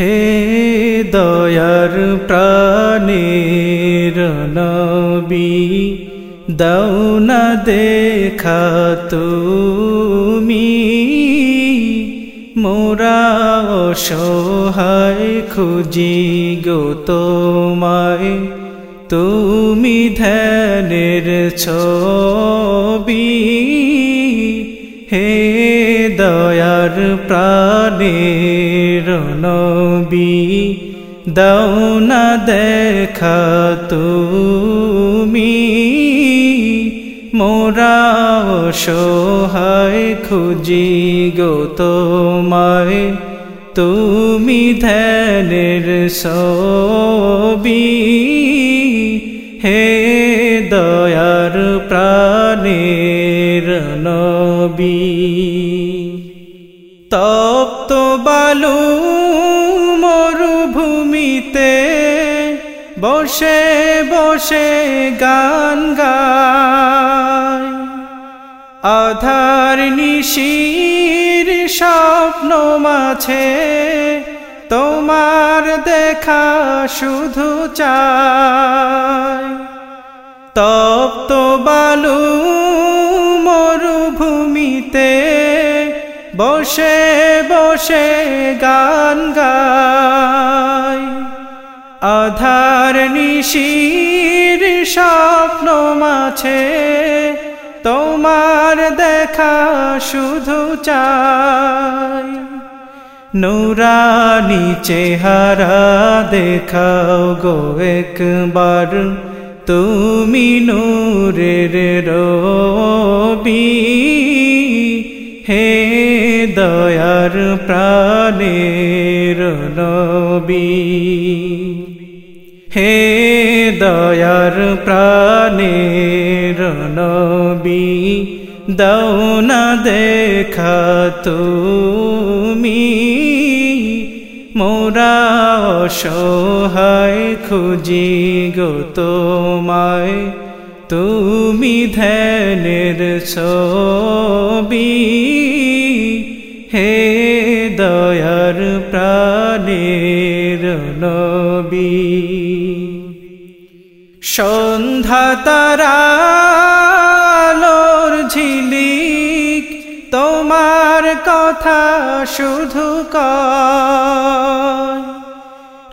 হে দয়ার প্রাণের নবী। দাও না দেখা তুমি, মোরা অসহায় খুঁজি গো তোমায়। তুমি ধ্যানের ছবি, হে দয়ার প্রাণের নবী। দাও না দেখা তুমি, মোরা সহায় খুঁজি গো তোমায়, তুমি ধ্যানের সবি হে দয়ার প্রাণের নবী তপ্ত বসে বসে গান গায়। আধার নিশির স্বপ্ন মাছে তোমার দেখা শুধু চায়। তপ্ত বালু মরুভূমিতে বসে বসে গান গায়। আধার নিশির স্বপ্ন মাছে তোমার দেখা শুধু চাই। নুরানি চেহারা দেখাও গো একবার, তুমি নূরের রবি। হে দয়ার প্রাণের হে দয়ার প্রাণের নবী, দাও না দেখা তুমি। মোরা অসহায় খুঁজি গো তোমায়, তুমি ধ্যানের ছবি। সন্ধ্যা তারালোর ঝিলিক, তোমার কথা শুধু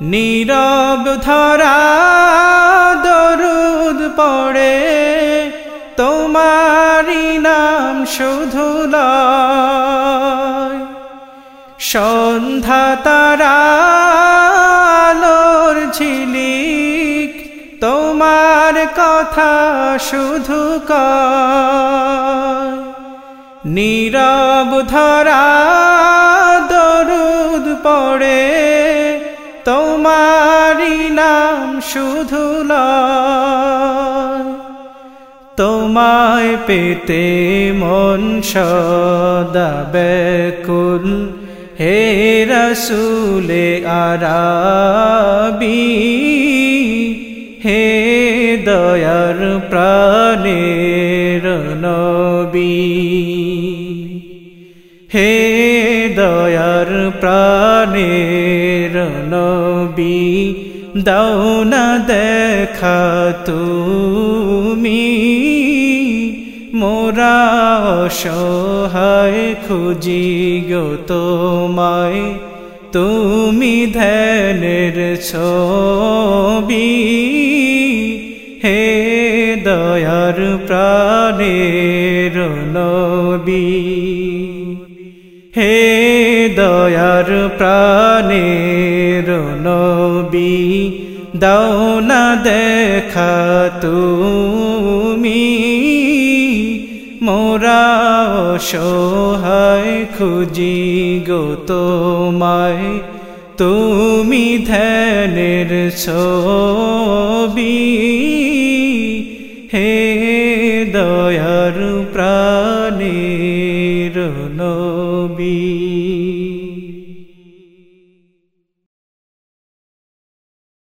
নীরব ধরা দরুদ পড়ে তোমারি নাম শুধু সন্ধ্যা তারালোর শুধু নীরব ধরা দরুদ পড়ে তোমারি নাম শুধু তোমায় পেতে মন সদা ব্যাকুল, হে রসুলে আরাবি, হে দয়ার প্রাণের নবী। হে দয়ার প্রাণের নবী, দাও না দেখা তুমি। মোরা অসহায় খুঁজি গো তোমায়। তুমি ধ্যানের ছবি হে দয়ার প্রাণের নবী, দাও না দেখা তুমি। মোরা সোহায় খুঁজি গো তোমায়, তুমি ধ্যানের ছবি। হে দয়ার প্রাণী